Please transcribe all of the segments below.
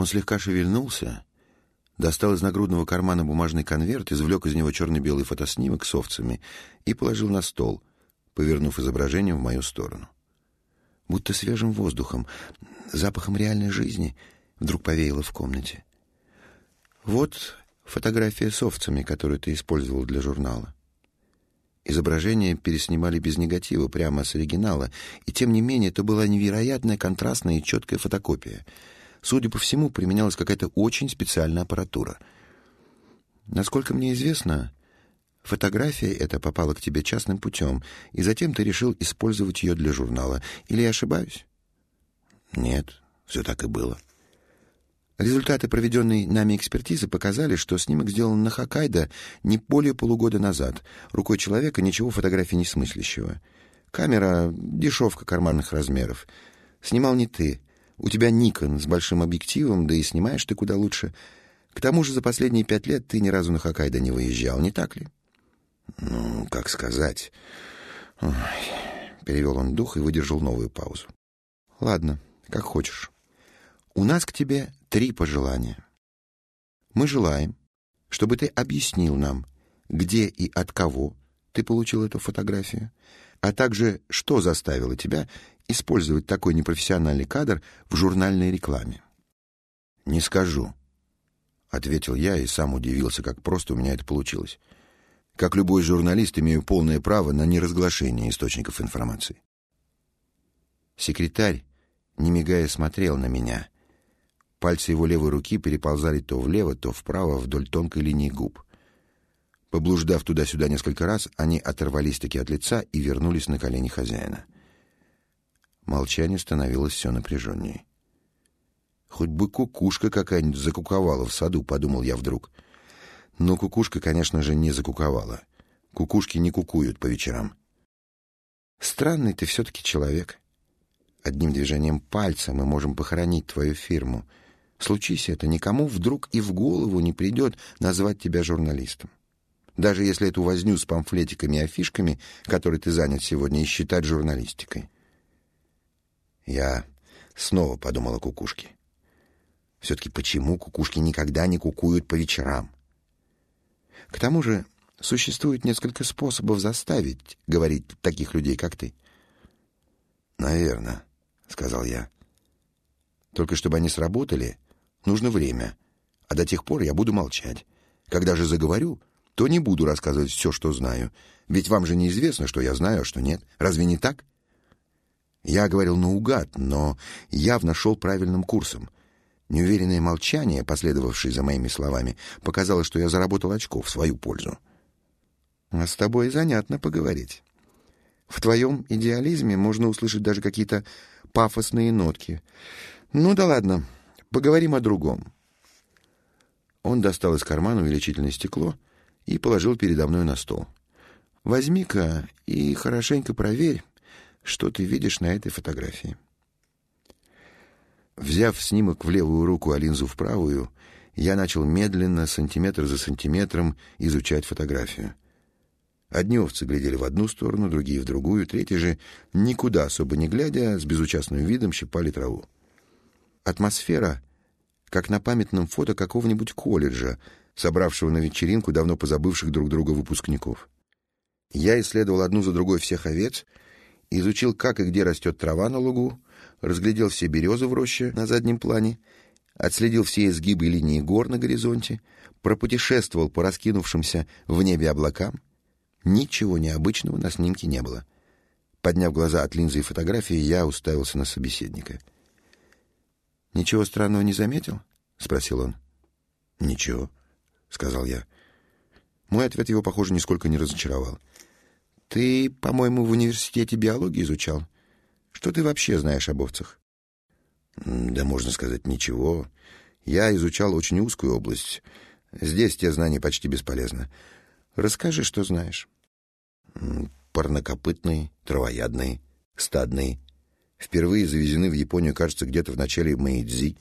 Он слегка шевельнулся, достал из нагрудного кармана бумажный конверт, извлек из него черно-белый фотоснимок с овцами и положил на стол, повернув изображение в мою сторону. Будто свежим воздухом, запахом реальной жизни вдруг повеяло в комнате. Вот фотография с овцами, которую ты использовал для журнала. Изображение переснимали без негатива, прямо с оригинала, и тем не менее это была невероятная контрастная и четкая фотокопия. Судя по всему, применялась какая-то очень специальная аппаратура. Насколько мне известно, фотография эта попала к тебе частным путем, и затем ты решил использовать ее для журнала. Или я ошибаюсь? Нет, все так и было. Результаты проведенной нами экспертизы показали, что снимок сделан на Хоккайдо не более полугода назад, рукой человека ничего фотографии не смыслящего. Камера — дешевка карманных размеров. Снимал не ты. У тебя Никон с большим объективом, да и снимаешь ты куда лучше. К тому же за последние пять лет ты ни разу на Хоккайдо не выезжал, не так ли? Ну, как сказать... Ой, перевел он дух и выдержал новую паузу. Ладно, как хочешь. У нас к тебе три пожелания. Мы желаем, чтобы ты объяснил нам, где и от кого ты получил эту фотографию, а также что заставило тебя использовать такой непрофессиональный кадр в журнальной рекламе. «Не скажу», — ответил я и сам удивился, как просто у меня это получилось. Как любой журналист, имею полное право на неразглашение источников информации. Секретарь, не мигая, смотрел на меня — Пальцы его левой руки переползали то влево, то вправо вдоль тонкой линии губ. Поблуждав туда-сюда несколько раз, они оторвались-таки от лица и вернулись на колени хозяина. Молчание становилось все напряженнее. «Хоть бы кукушка какая-нибудь закуковала в саду», — подумал я вдруг. Но кукушка, конечно же, не закуковала. Кукушки не кукуют по вечерам. «Странный ты все-таки человек. Одним движением пальца мы можем похоронить твою фирму», Случись это, никому вдруг и в голову не придет назвать тебя журналистом. Даже если эту возню с памфлетиками и афишками, которой ты занят сегодня, и считать журналистикой. Я снова подумал о кукушке. Все-таки почему кукушки никогда не кукуют по вечерам? К тому же существует несколько способов заставить говорить таких людей, как ты. «Наверное», — сказал я. «Только чтобы они сработали, Нужно время. А до тех пор я буду молчать. Когда же заговорю, то не буду рассказывать все, что знаю. Ведь вам же неизвестно, что я знаю, а что нет. Разве не так? Я говорил наугад, но явно шел правильным курсом. Неуверенное молчание, последовавшее за моими словами, показало, что я заработал очко в свою пользу. А с тобой занятно поговорить. В твоем идеализме можно услышать даже какие-то пафосные нотки. Ну да ладно, Поговорим о другом. Он достал из кармана увеличительное стекло и положил передо мной на стол. Возьми-ка и хорошенько проверь, что ты видишь на этой фотографии. Взяв снимок в левую руку, а линзу в правую, я начал медленно, сантиметр за сантиметром, изучать фотографию. Одни овцы глядели в одну сторону, другие — в другую, третьи же, никуда особо не глядя, с безучастным видом щипали траву. Атмосфера, как на памятном фото какого-нибудь колледжа, собравшего на вечеринку давно позабывших друг друга выпускников. Я исследовал одну за другой всех овец, изучил, как и где растет трава на лугу, разглядел все березы в роще на заднем плане, отследил все изгибы линии гор на горизонте, пропутешествовал по раскинувшимся в небе облакам. Ничего необычного на снимке не было. Подняв глаза от линзы и фотографии, я уставился на собеседника — Ничего странного не заметил? спросил он. Ничего, сказал я. Мой ответ его, похоже, нисколько не разочаровал. Ты, по-моему, в университете биологии изучал. Что ты вообще знаешь об овцах? Да можно сказать, ничего. Я изучал очень узкую область. Здесь те знания почти бесполезны. Расскажи, что знаешь. Парнокопытный, травоядный, стадный, впервые завезены в Японию, кажется, где-то в начале Мэйдзи.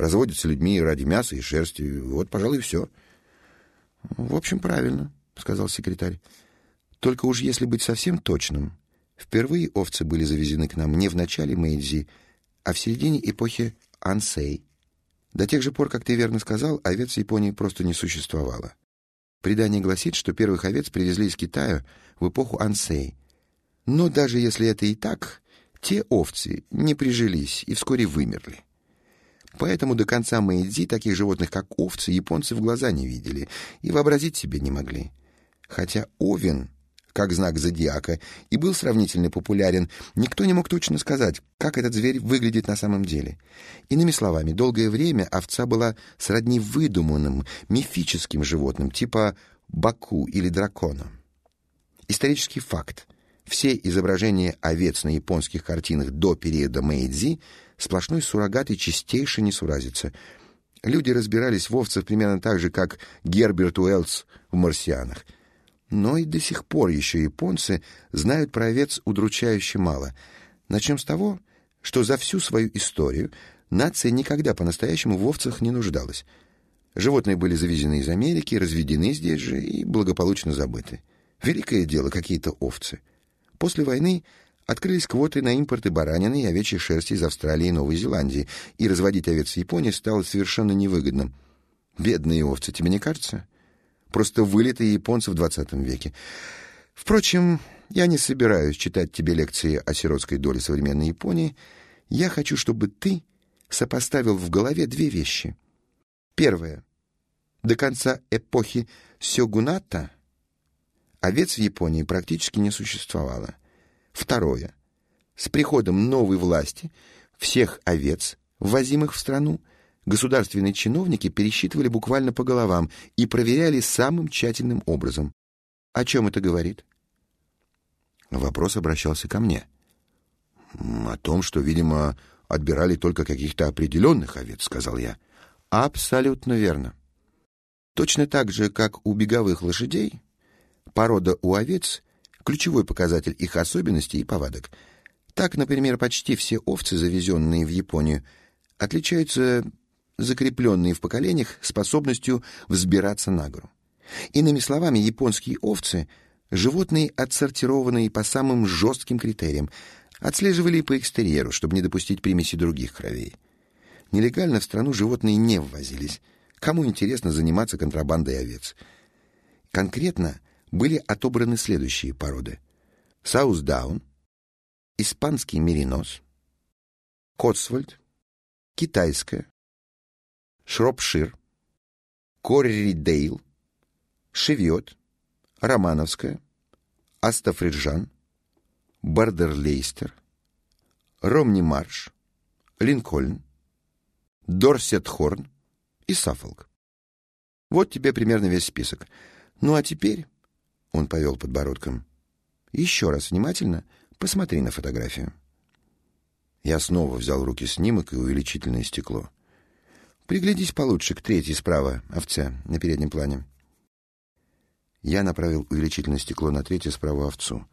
Разводятся людьми ради мяса и шерсти. Вот, пожалуй, все. — В общем, правильно, — сказал секретарь. — Только уж если быть совсем точным, впервые овцы были завезены к нам не в начале Мэйдзи, а в середине эпохи Ансей. До тех же пор, как ты верно сказал, овец в Японии просто не существовало. Предание гласит, что первых овец привезли из Китая в эпоху Ансей. Но даже если это и так, те овцы не прижились и вскоре вымерли. Поэтому до конца Мэйдзи таких животных, как овцы, японцы в глаза не видели и вообразить себе не могли. Хотя овен как знак зодиака, и был сравнительно популярен, никто не мог точно сказать, как этот зверь выглядит на самом деле. Иными словами, долгое время овца была сродни выдуманным, мифическим животным, типа баку или дракона. Исторический факт. Все изображения овец на японских картинах до периода Мэйдзи сплошной суррогат и чистейшая несуразица. Люди разбирались в овцах примерно так же, как Герберт Уэллс в «Марсианах». Но и до сих пор еще японцы знают про овец удручающе мало. Начнем с того, что за всю свою историю нация никогда по-настоящему в овцах не нуждалась. Животные были завезены из Америки, разведены здесь же и благополучно забыты. Великое дело какие-то овцы. После войны открылись квоты на импорты баранины и овечьей шерсти из Австралии и Новой Зеландии, и разводить овец в Японии стало совершенно невыгодным. Бедные овцы, тебе не кажется? просто вылитые японцы в двадцатом веке. Впрочем, я не собираюсь читать тебе лекции о сиротской доле современной Японии. Я хочу, чтобы ты сопоставил в голове две вещи. Первое. До конца эпохи сёгуната овец в Японии практически не существовало. Второе. С приходом новой власти всех овец, ввозимых в страну, государственные чиновники пересчитывали буквально по головам и проверяли самым тщательным образом. О чем это говорит? Вопрос обращался ко мне. О том, что, видимо, отбирали только каких-то определенных овец, сказал я. Абсолютно верно. Точно так же, как у беговых лошадей, порода у овец — ключевой показатель их особенностей и повадок. Так, например, почти все овцы, завезенные в Японию, отличаются закрепленные в поколениях способностью взбираться на гору. Иными словами, японские овцы — животные, отсортированные по самым жестким критериям, отслеживали по экстерьеру, чтобы не допустить примеси других кровей. Нелегально в страну животные не ввозились. Кому интересно заниматься контрабандой овец? Конкретно были отобраны следующие породы. Саусдаун, испанский меринос, Котсвольд, китайская, Шропшир, Корридейл, Шевьет, Романовская, Астафриджан, Бардерлейстер, Ромни-Марш, Линкольн, Дорсетхорн и Саффолк. Вот тебе примерно весь список. Ну а теперь, — он повел подбородком, — еще раз внимательно посмотри на фотографию. Я снова взял в руки снимок и увеличительное стекло. Приглядись получше к третьей справа овце на переднем плане. Я направил увеличительное стекло на третью справа овцу.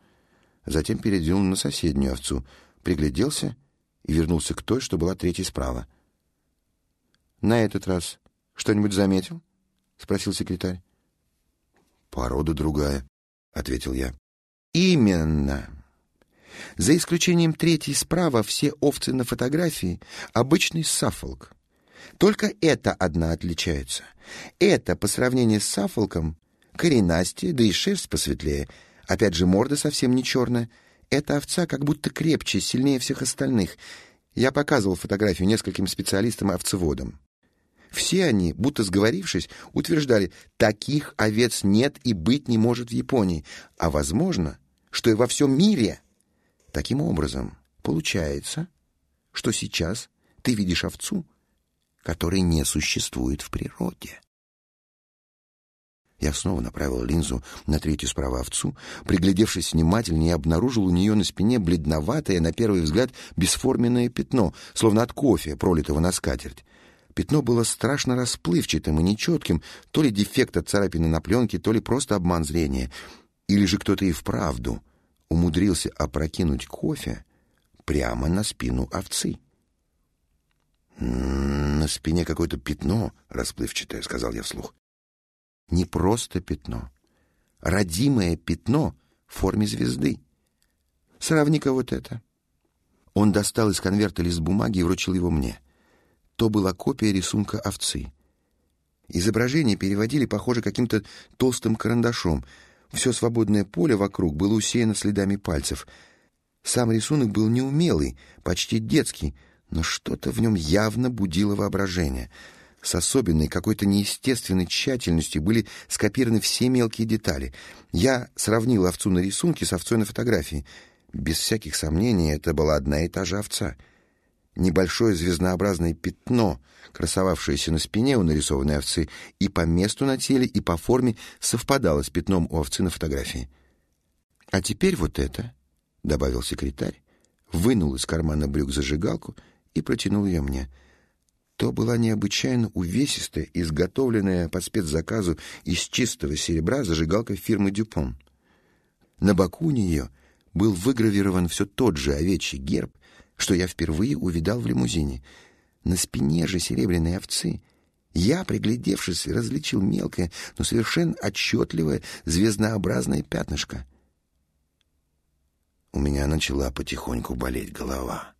Затем передвинул на соседнюю овцу, пригляделся и вернулся к той, что была третьей справа. «На этот раз что-нибудь заметил?» — спросил секретарь. «Порода другая», — ответил я. «Именно. За исключением третьей справа все овцы на фотографии — обычный саффолк. Только эта одна отличается. Это, по сравнению с Сафолком, коренастее, да и шерсть посветлее. Опять же, морда совсем не черная. Эта овца как будто крепче, сильнее всех остальных. Я показывал фотографию нескольким специалистам-овцеводам. Все они, будто сговорившись, утверждали, таких овец нет и быть не может в Японии, а возможно, что и во всем мире. Таким образом, получается, что сейчас ты видишь овцу, который не существует в природе. Я снова направил линзу на третью справа овцу, приглядевшись внимательнее, обнаружил у нее на спине бледноватое, на первый взгляд, бесформенное пятно, словно от кофе, пролитого на скатерть. Пятно было страшно расплывчатым и нечетким, то ли дефект от царапины на пленке, то ли просто обман зрения. Или же кто-то и вправду умудрился опрокинуть кофе прямо на спину овцы. «На спине какое-то пятно расплывчатое», — сказал я вслух. «Не просто пятно. Родимое пятно в форме звезды. Сравни-ка вот это». Он достал из конверта лист бумаги и вручил его мне. То была копия рисунка овцы. Изображение переводили, похоже, каким-то толстым карандашом. Все свободное поле вокруг было усеяно следами пальцев. Сам рисунок был неумелый, почти детский, но что-то в нем явно будило воображение. С особенной, какой-то неестественной тщательностью были скопированы все мелкие детали. Я сравнил овцу на рисунке с овцой на фотографии. Без всяких сомнений, это была одна и та же овца — небольшое звезднообразное пятно, красовавшееся на спине у нарисованной овцы, и по месту на теле, и по форме совпадало с пятном у овцы на фотографии. «А теперь вот это», — добавил секретарь, вынул из кармана брюк зажигалку и протянул ее мне. То была необычайно увесистая, изготовленная по спецзаказу из чистого серебра зажигалка фирмы «Дюпон». На боку у нее был выгравирован все тот же овечий герб, что я впервые увидал в лимузине. На спине же серебряной овцы я, приглядевшись, различил мелкое, но совершенно отчетливое звезднообразное пятнышко. У меня начала потихоньку болеть голова.